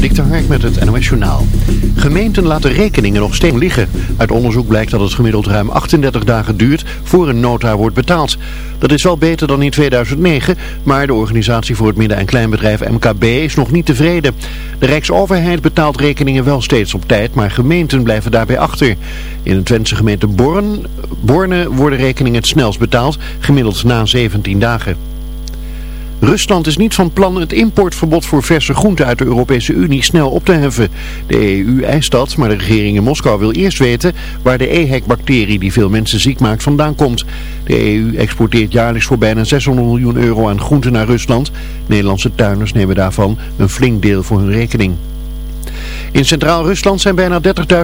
Dikter Hark met het NOS Journaal. Gemeenten laten rekeningen nog steeds liggen. Uit onderzoek blijkt dat het gemiddeld ruim 38 dagen duurt voor een nota wordt betaald. Dat is wel beter dan in 2009, maar de organisatie voor het midden- en kleinbedrijf MKB is nog niet tevreden. De Rijksoverheid betaalt rekeningen wel steeds op tijd, maar gemeenten blijven daarbij achter. In de Twentse gemeente Born, Borne worden rekeningen het snelst betaald, gemiddeld na 17 dagen. Rusland is niet van plan het importverbod voor verse groenten uit de Europese Unie snel op te heffen. De EU eist dat, maar de regering in Moskou wil eerst weten waar de EHEC-bacterie die veel mensen ziek maakt vandaan komt. De EU exporteert jaarlijks voor bijna 600 miljoen euro aan groenten naar Rusland. Nederlandse tuinders nemen daarvan een flink deel voor hun rekening. In Centraal-Rusland zijn bijna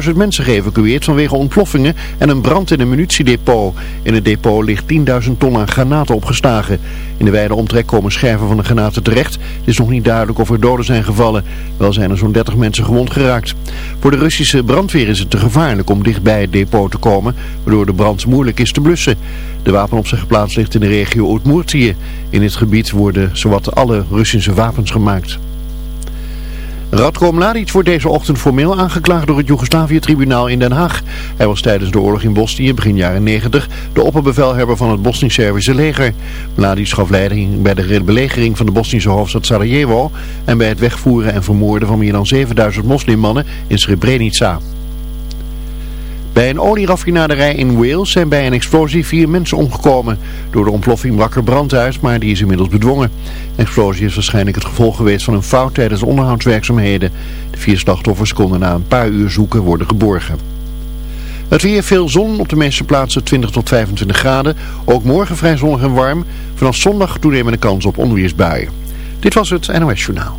30.000 mensen geëvacueerd vanwege ontploffingen en een brand in een munitiedepot. In het depot ligt 10.000 ton aan granaten opgeslagen. In de wijde omtrek komen scherven van de granaten terecht. Het is nog niet duidelijk of er doden zijn gevallen. Wel zijn er zo'n 30 mensen gewond geraakt. Voor de Russische brandweer is het te gevaarlijk om dichtbij het depot te komen, waardoor de brand moeilijk is te blussen. De wapenopslag geplaatst ligt in de regio Oetmoertië. In dit gebied worden zowat alle Russische wapens gemaakt. Radko Mladic wordt deze ochtend formeel aangeklaagd door het Joegoslavië-tribunaal in Den Haag. Hij was tijdens de oorlog in Bosnië begin jaren 90 de opperbevelhebber van het Bosnisch-Servische leger. Mladic gaf leiding bij de belegering van de Bosnische hoofdstad Sarajevo en bij het wegvoeren en vermoorden van meer dan 7000 moslimmannen in Srebrenica. Bij een olieraffinaderij in Wales zijn bij een explosie vier mensen omgekomen. Door de ontploffing brak er brand uit, maar die is inmiddels bedwongen. De explosie is waarschijnlijk het gevolg geweest van een fout tijdens onderhoudswerkzaamheden. De vier slachtoffers konden na een paar uur zoeken worden geborgen. Het weer veel zon, op de meeste plaatsen 20 tot 25 graden. Ook morgen vrij zonnig en warm. Vanaf zondag toenemende kans op onweersbuien. Dit was het NOS Journaal.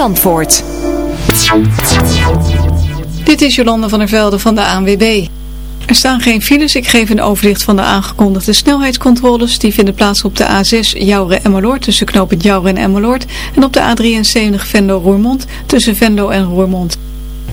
Zandvoort. Dit is Jolanda van der Velde van de ANWB. Er staan geen files. Ik geef een overzicht van de aangekondigde snelheidscontroles. Die vinden plaats op de A6 Jouren-Emmeloord tussen knooppunt Jouren en Emmeloord. En op de A73 Venlo-Roermond tussen Venlo en Roermond.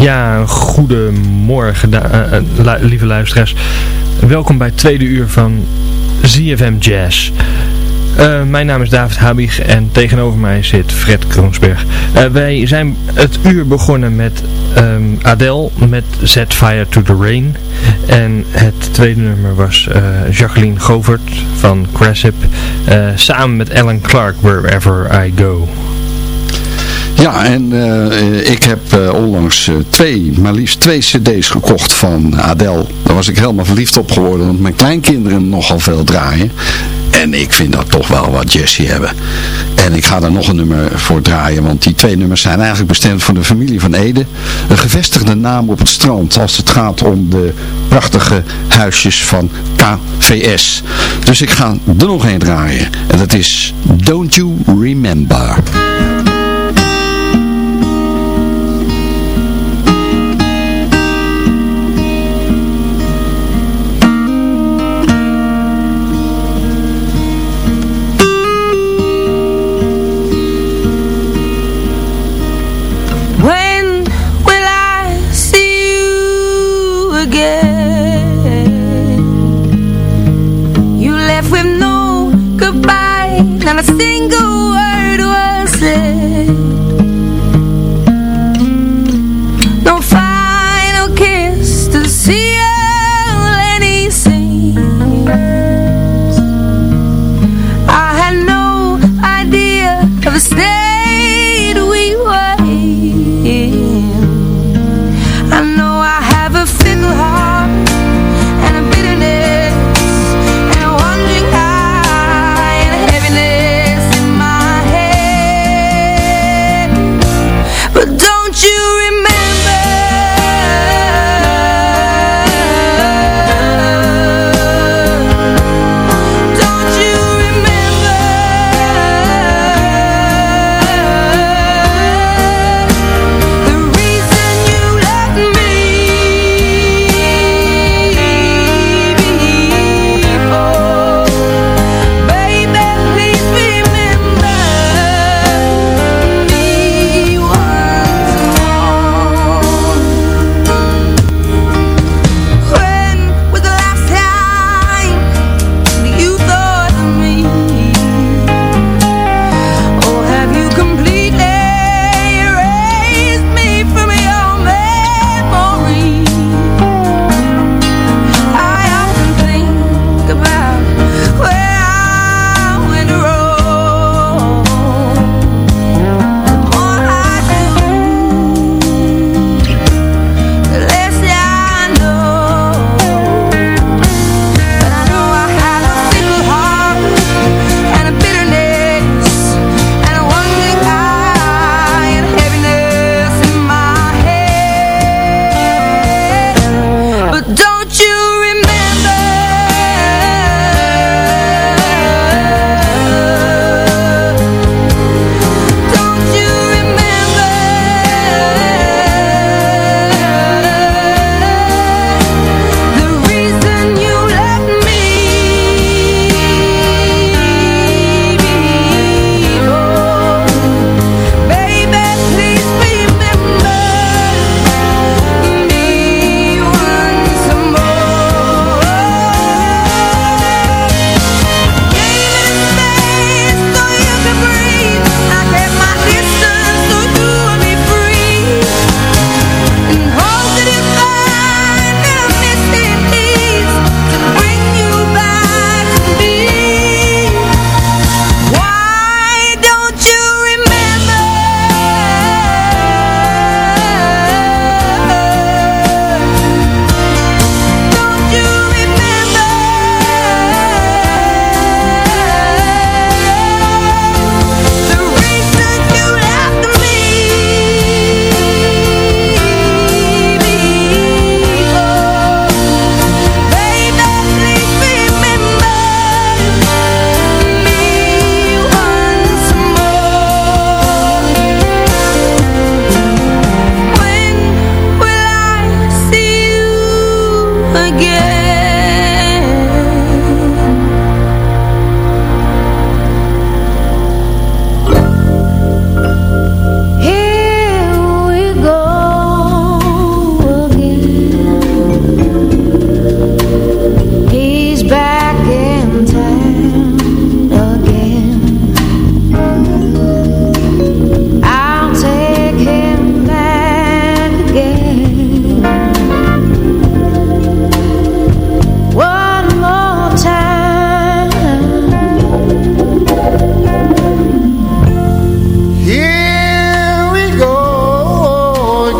Ja, goedemorgen, uh, lieve luisteraars. Welkom bij het tweede uur van ZFM Jazz. Uh, mijn naam is David Habig en tegenover mij zit Fred Kroonsberg. Wij zijn het uur begonnen met um, Adele met Set Fire to the Rain. En het tweede nummer was Jacqueline Govert van Cressip. samen met Alan Clark, Wherever I Go. Ja, en uh, ik heb uh, onlangs uh, twee, maar liefst twee cd's gekocht van Adele. Daar was ik helemaal verliefd op geworden, want mijn kleinkinderen nogal veel draaien. En ik vind dat toch wel wat Jessie hebben. En ik ga daar nog een nummer voor draaien, want die twee nummers zijn eigenlijk bestemd voor de familie van Ede. Een gevestigde naam op het strand als het gaat om de prachtige huisjes van KVS. Dus ik ga er nog een draaien. En dat is Don't You Remember.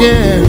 again.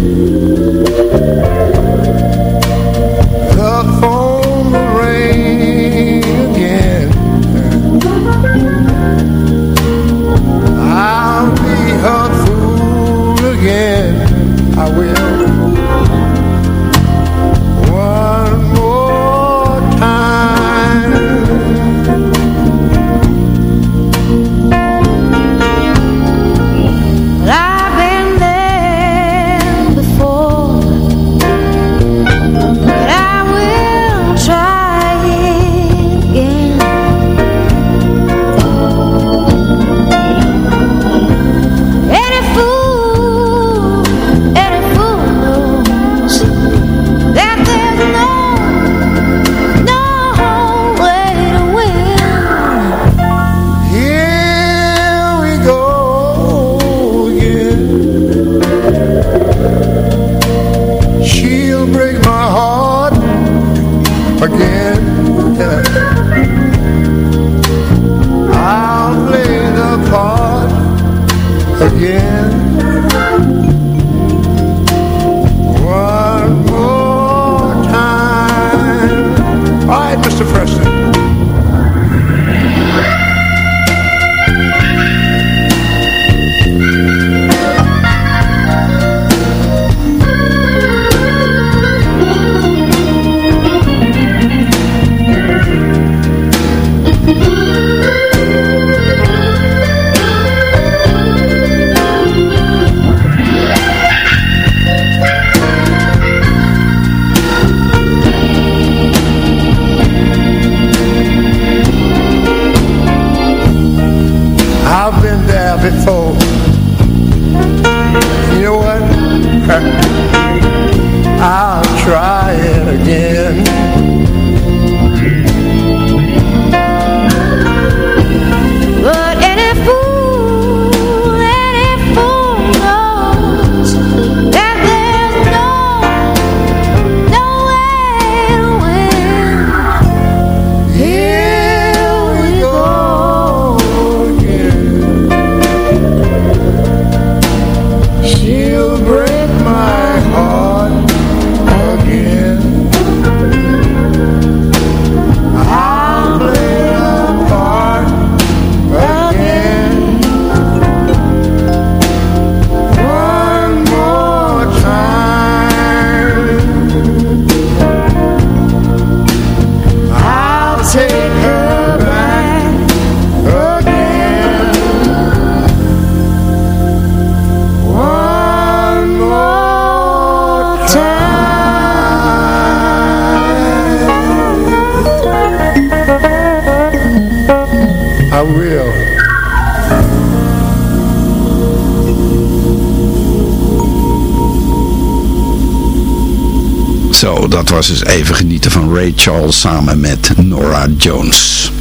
Was dus even genieten van Ray Charles samen met Nora Jones.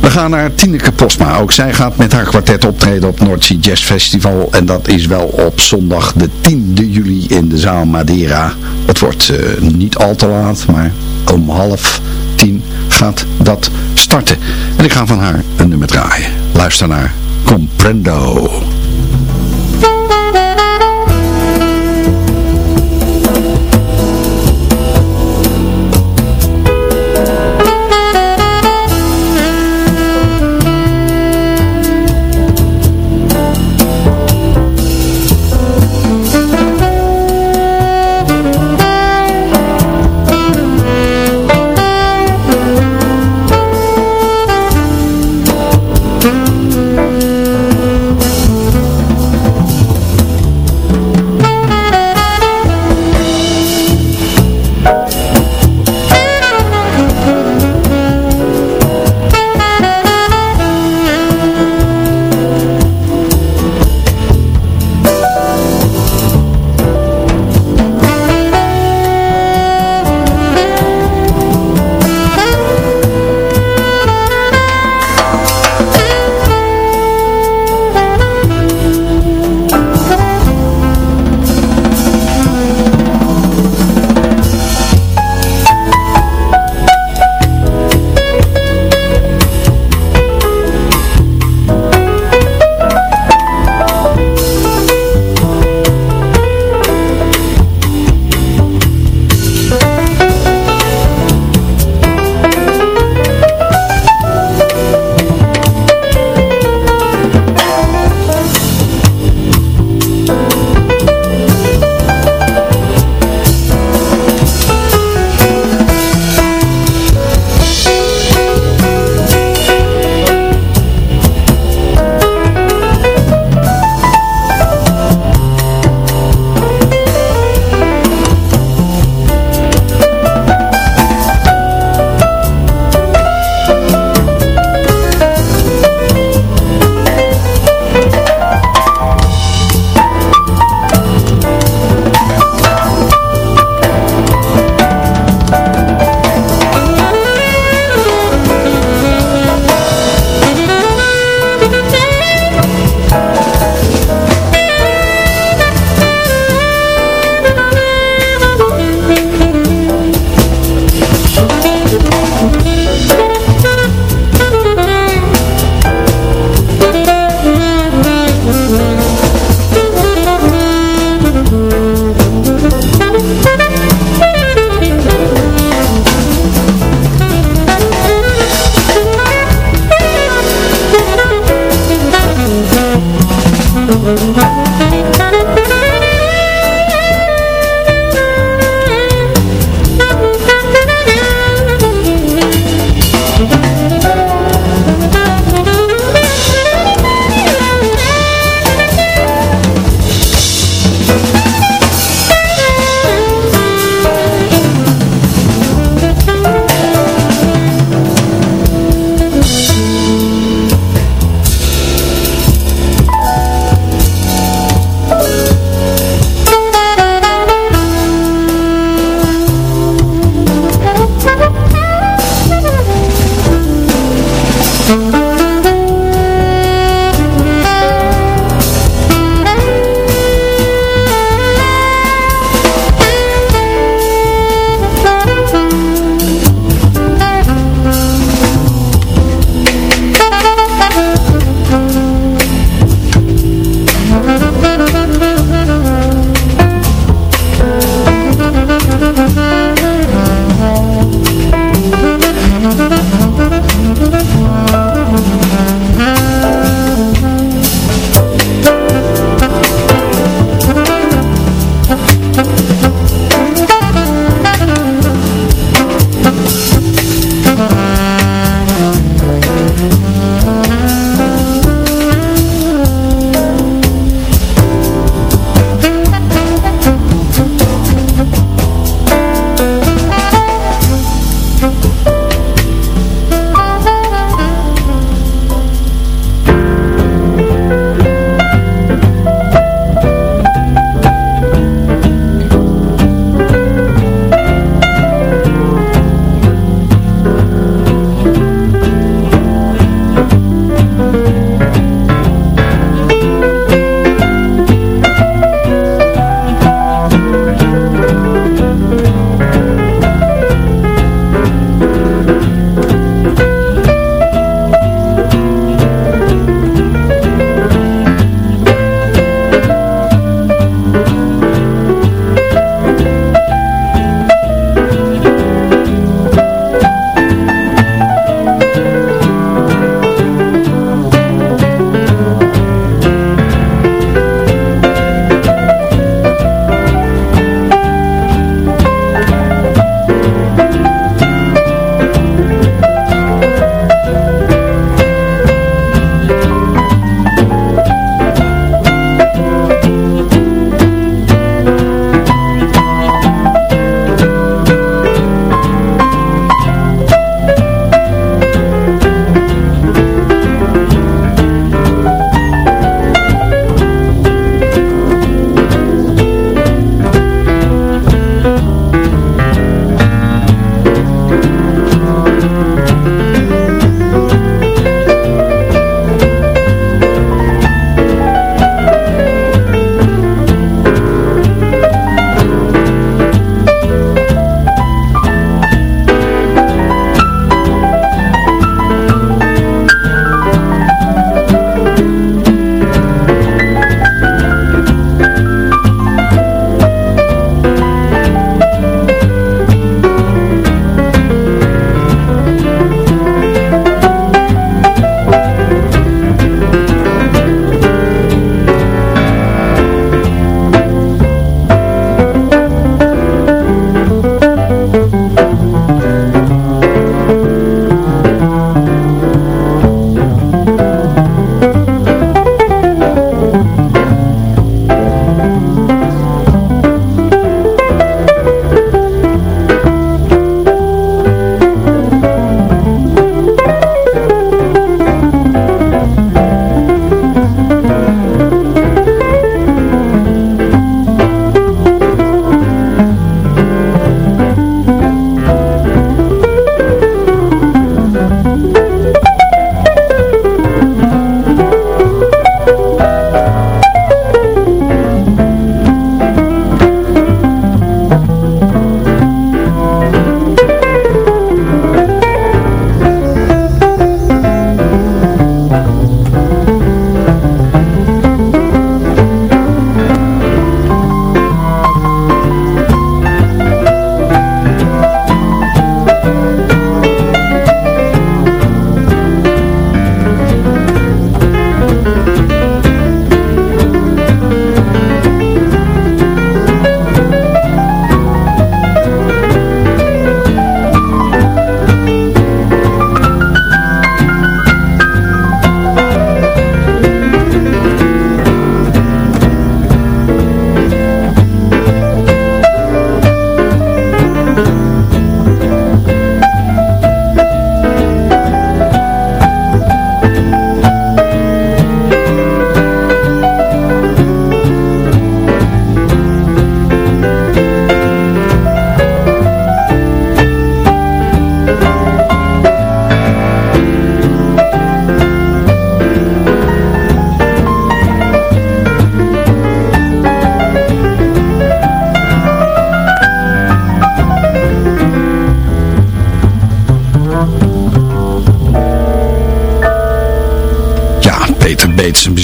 We gaan naar Tineke Postma. Ook zij gaat met haar kwartet optreden op Noordzee Jazz Festival. En dat is wel op zondag de 10e juli in de zaal Madeira. Het wordt uh, niet al te laat, maar om half tien gaat dat starten. En ik ga van haar een nummer draaien. Luister naar Comprendo.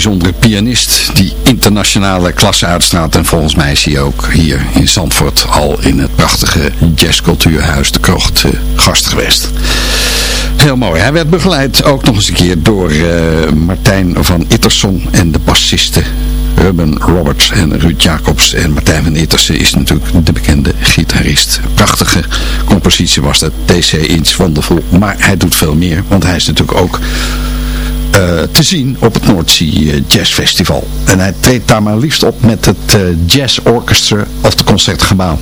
Bijzondere pianist die internationale klasse uitstraalt. En volgens mij is hij ook hier in Zandvoort al in het prachtige jazzcultuurhuis De Krocht uh, gast geweest. Heel mooi. Hij werd begeleid ook nog eens een keer door uh, Martijn van Itterson en de bassisten Ruben Roberts en Ruud Jacobs. En Martijn van Ittersen is natuurlijk de bekende gitarist. Prachtige compositie was dat. TC Inch Wonderful. Maar hij doet veel meer. Want hij is natuurlijk ook te zien op het Noordzee Jazz Festival. En hij treedt daar maar liefst op met het uh, Jazz Orchestra of de Concertgebouw.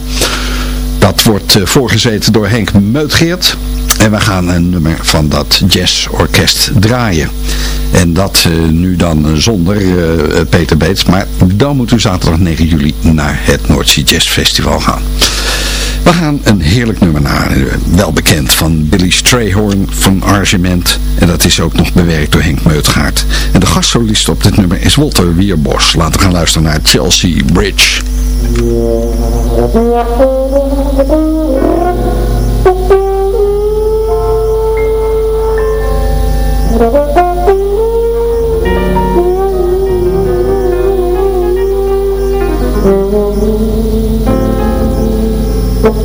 Dat wordt voorgezeten door Henk Meutgeert. En we gaan een nummer van dat jazzorkest draaien. En dat nu dan zonder Peter Beets. Maar dan moet u zaterdag 9 juli naar het Noordzee Jazz Festival gaan. We gaan een heerlijk nummer naar, wel bekend van Billy Strayhorn van Argement. En dat is ook nog bewerkt door Henk Meutgaard. En de gastsolist op dit nummer is Walter Wierbos. Laten we gaan luisteren naar Chelsea Bridge.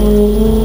Música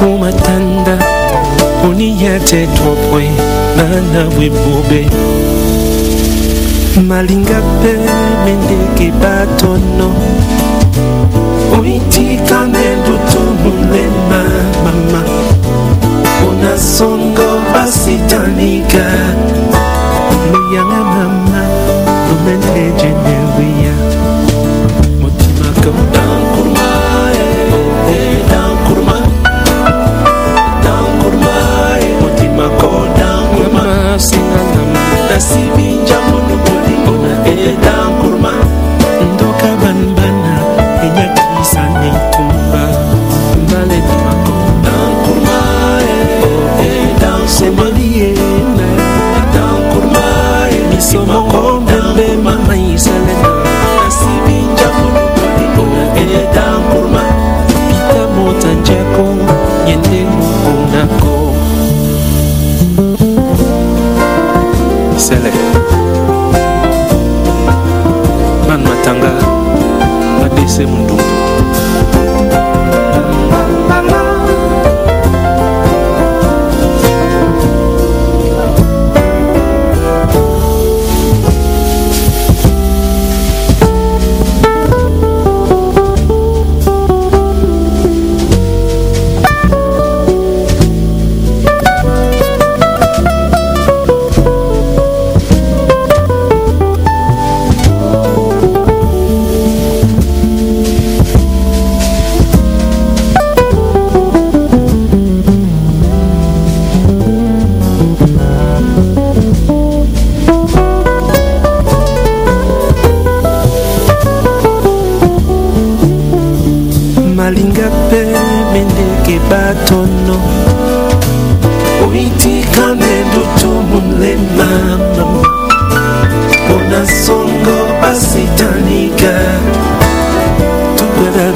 ande njako matanda oniyete topwe bana bwebobe malinga pe mendeke batono. Oitikande ndutumulema mama. Ona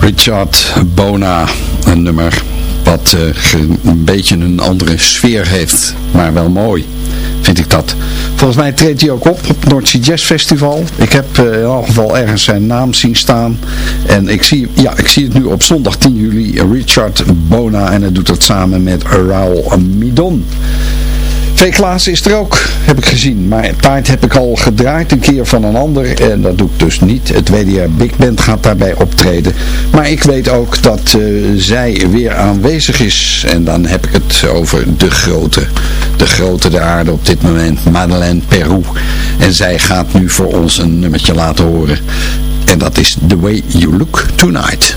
Richard Bona, een nummer wat ge- een beetje een andere sfeer heeft, maar wel mooi, vind ik dat. Volgens mij treedt hij ook op op het North Jazz Festival. Ik heb eh, in elk geval ergens zijn naam zien staan. En ik zie, ja, ik zie het nu op zondag 10 juli, Richard Bona, en hij doet dat samen met Raul Midon. V. Klaas is er ook, heb ik gezien. Maar taart heb ik al gedraaid een keer van een ander. En dat doe ik dus niet. Het WDR Big Band gaat daarbij optreden. Maar ik weet ook dat eh, zij weer aanwezig is. En dan heb ik het over de grote. De grote der aarde op dit moment. Madeleine Peru. En zij gaat nu voor ons een nummertje laten horen. En dat is The Way You Look Tonight.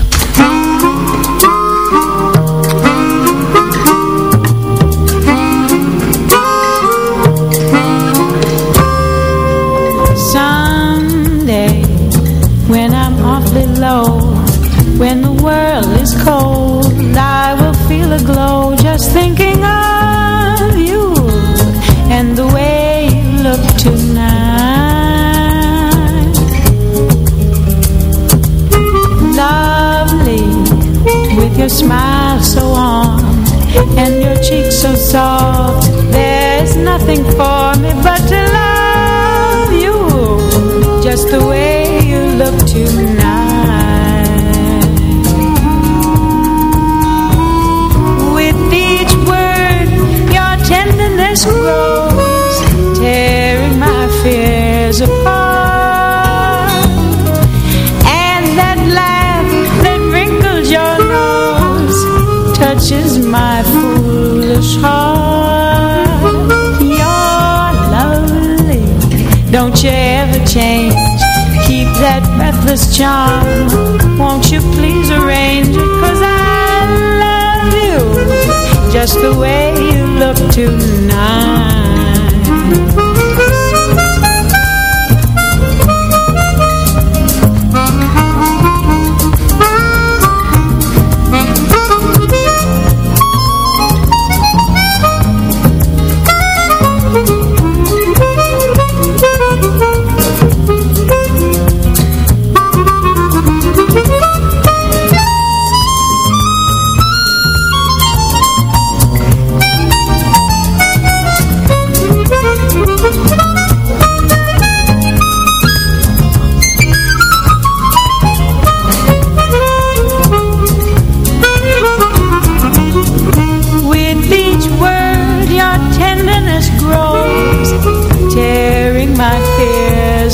smile so warm And your cheeks so soft. There's nothing for me but to love you Just the way you look tonight. With each word your tenderness grows. Won't you ever change? Keep that breathless charm Won't you please arrange it? Cause I love you Just the way you look tonight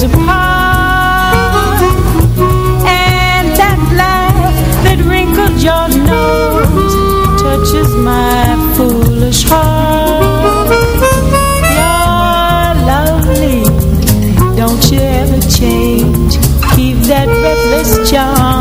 apart And that laugh that wrinkled your nose Touches my foolish heart. You're lovely, don't you ever change. Keep that breathless charm.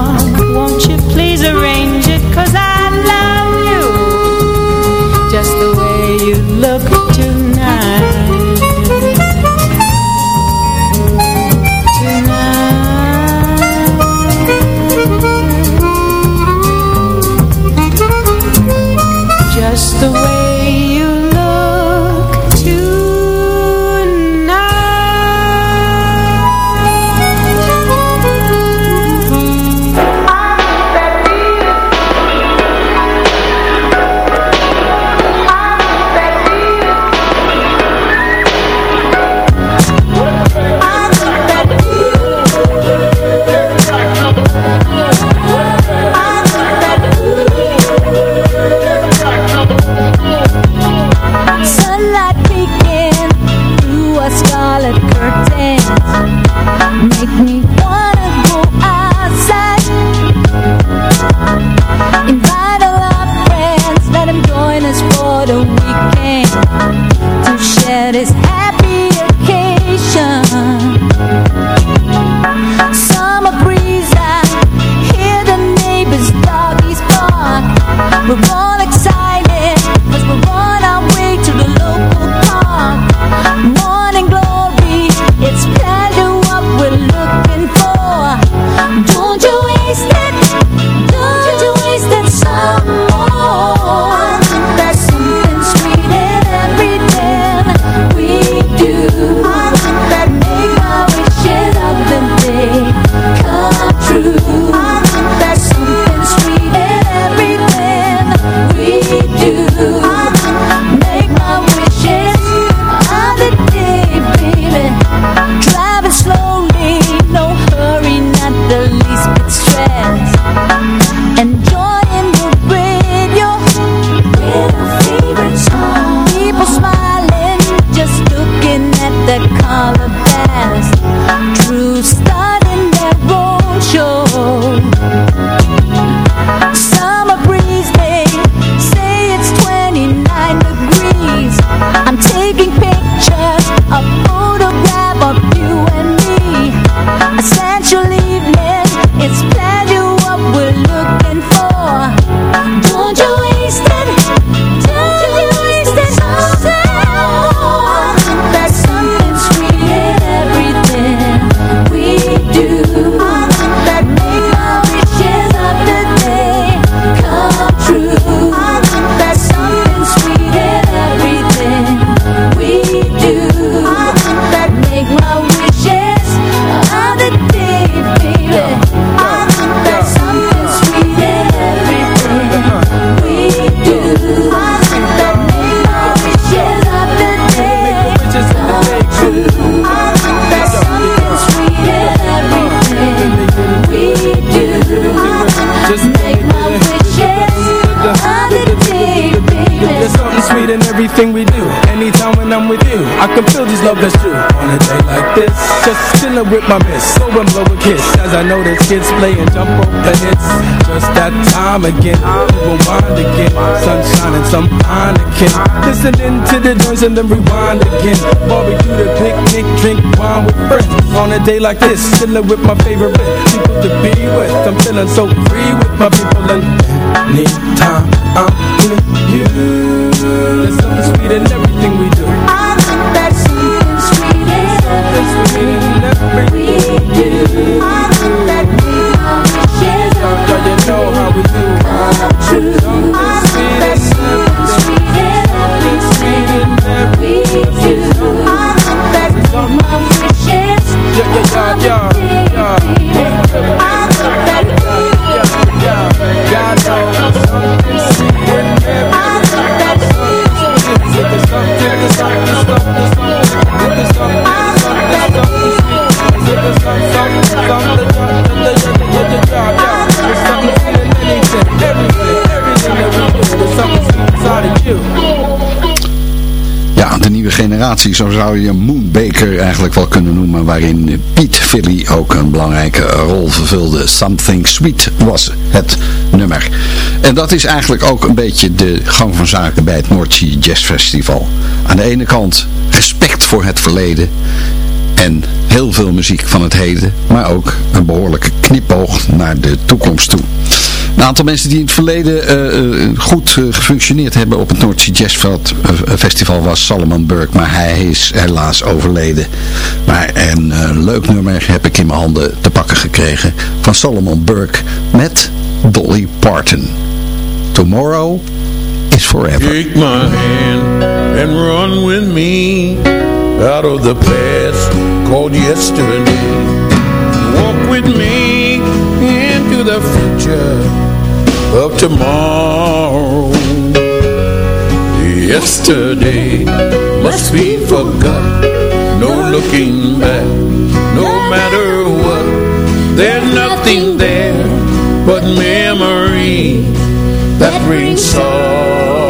You're sweet in everything we do. Anytime when I'm with you, I can feel this love that's true. On a day like this, just chilling with my miss. So and blow a kiss as I know the kids playing jump rope and it's just that time again. Rewind again, sunshine and some Heineken. Listening to the noise and then rewind again. Barbecue the picnic, drink wine with friends. On a day like this, chilling with my favorite people to be with. I'm feeling so free with my people and anytime I'm you. There's something sweet in everything we do. I think that something sweet in everything we do. I think that we all wishes Girl, you know how true. I think that something sweet is everything we do. I think that we all wishes yeah, yeah, yeah, yeah. There's something inside of you. De nieuwe generatie, zo zou je Moonbaker eigenlijk wel kunnen noemen, waarin Piet Philly ook een belangrijke rol vervulde. Something Sweet was het nummer. En dat is eigenlijk ook een beetje de gang van zaken bij het Sea Jazz Festival. Aan de ene kant respect voor het verleden en heel veel muziek van het heden, maar ook een behoorlijke knipoog naar de toekomst toe. Een aantal mensen die in het verleden eh, eh, goed eh, gefunctioneerd hebben op het North Sea Jazz Veld- eh, Festival was Salomon Burke, maar hij is helaas overleden. Maar een leuk nummer heb ik in mijn handen te pakken gekregen van Solomon Burke met Dolly Parton. Tomorrow is forever. Take my hand and run with me out of the past called yesterday. Walk with me the future of tomorrow. Yesterday must be forgot. No looking back, no matter what. There's nothing there but memory that brings sorrow.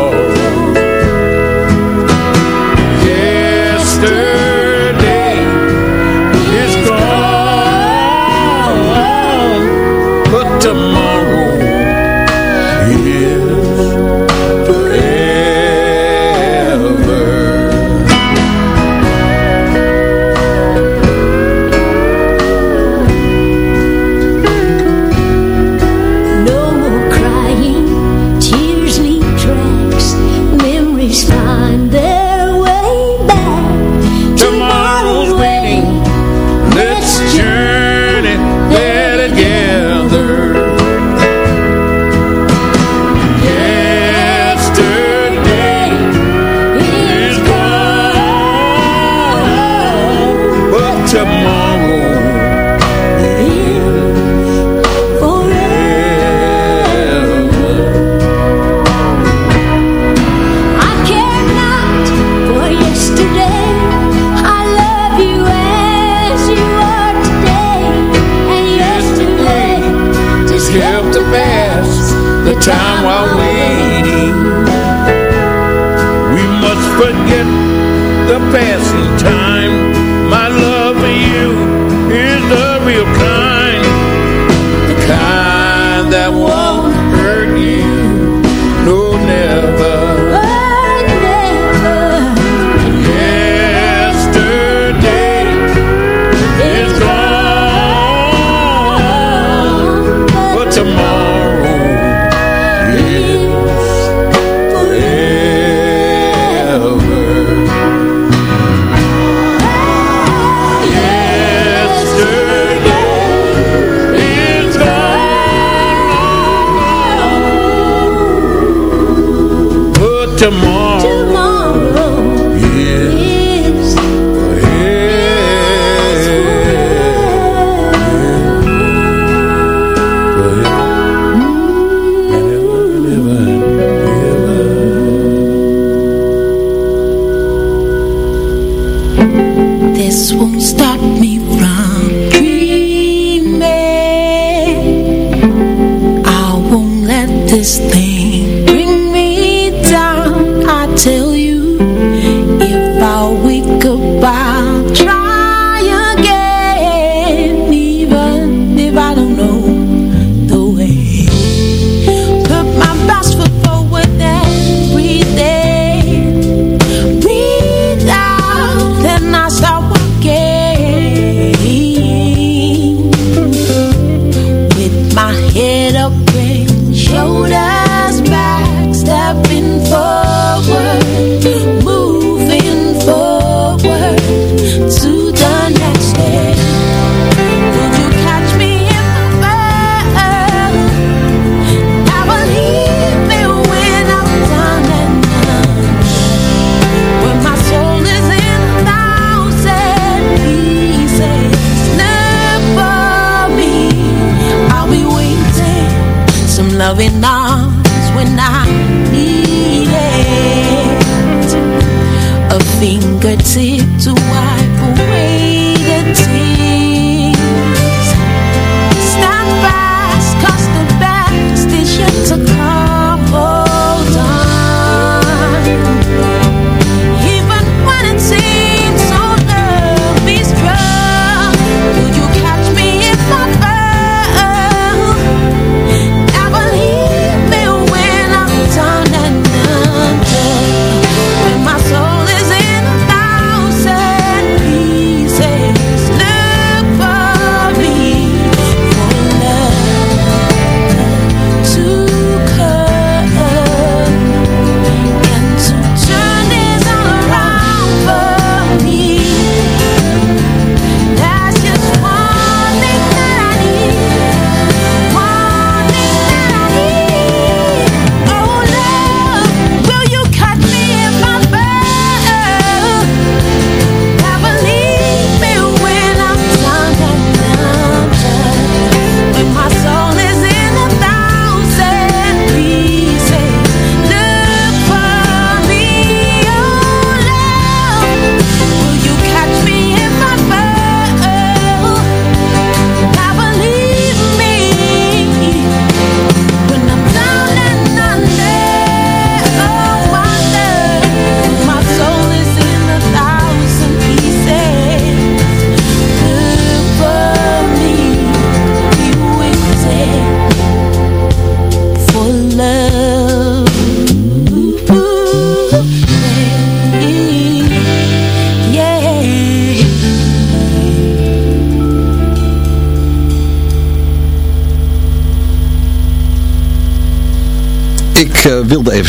Passing time.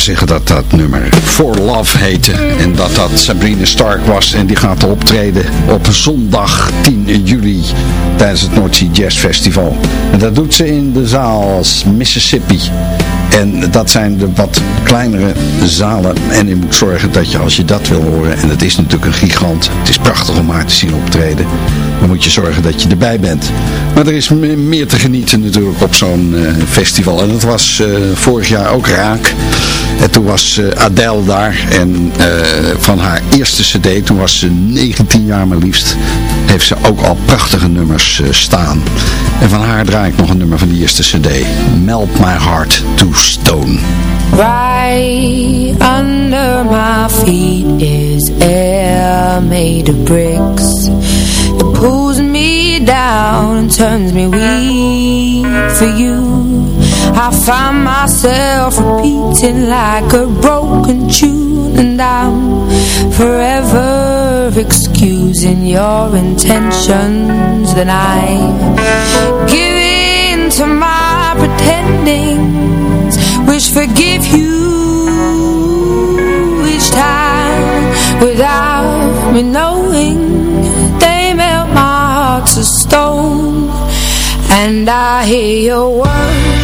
Zeggen dat dat nummer For Love heette. En dat dat Sabrina Stark was. En die gaat optreden op zondag 10 juli tijdens het North Jazz Festival. En dat doet ze in de zaal Mississippi. En dat zijn de wat kleinere zalen. En je moet zorgen dat je als je dat wil horen. En het is natuurlijk een gigant. Het is prachtig om haar te zien optreden. Dan moet je zorgen dat je erbij bent. Maar er is me- meer te genieten natuurlijk op zo'n eh, festival. En dat was eh, vorig jaar ook raak. En toen was eh, Adele daar. En eh, van haar eerste cd, toen was ze 19 jaar maar liefst. Heeft ze ook al prachtige nummers eh, staan. En van haar draai ik nog een nummer van die eerste cd. Melt My Heart to Stone. Right under my feet is air made of bricks. It pulls me down and turns me weak for you. I find myself repeating like a broken tune and I'm forever excusing your intentions. Then I give in to my pretending which forgive you each time without me knowing. They melt my heart to stone and I hear your words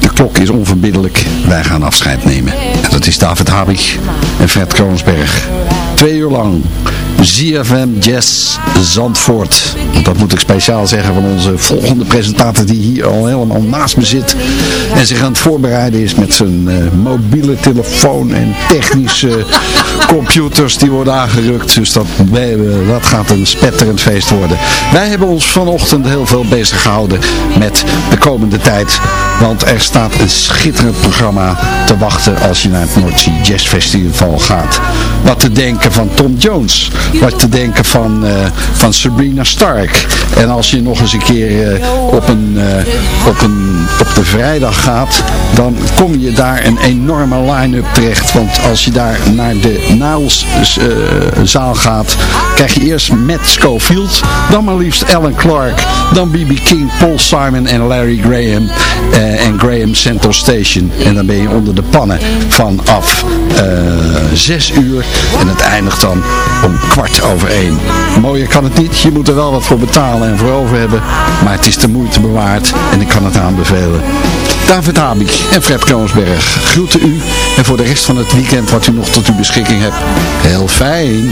klok is onverbiddelijk. Wij gaan afscheid nemen. En dat is David Habig en Fred Kroonsberg. Twee uur lang ZFM Jazz Zandvoort. Dat moet ik speciaal zeggen van onze volgende presentator die hier al helemaal naast me zit. En zich aan het voorbereiden is met zijn eh, mobiele telefoon en technische computers die worden aangerukt. Dus dat, eh, dat gaat een spetterend feest worden. Wij hebben ons vanochtend heel veel bezig gehouden met de komende tijd. Want er staat een schitterend programma te wachten als je naar het Sea Jazz Festival gaat. Wat te denken van Tom Jones. Wat te denken van, eh, van Sabrina Stark. En als je nog eens een keer eh, op, een, eh, op, een, op de vrijdag gaat, dan kom je daar een enorme line-up terecht. Want als je daar naar de Niles eh, zaal gaat, krijg je eerst Matt Schofield, dan maar liefst Alan Clark, dan B.B. King, Paul Simon en Larry Graham en Graham Central Station. En dan ben je onder de pannen vanaf eh 6 uur En het eindigt dan om kwart over één. Mooier kan het niet, je moet er wel wat voor betalen en voor over hebben. Maar het is de moeite bewaard en ik kan het aanbevelen. David Habig en Fred Kroonsberg groeten u. En voor de rest van het weekend wat u nog tot uw beschikking hebt, heel fijn.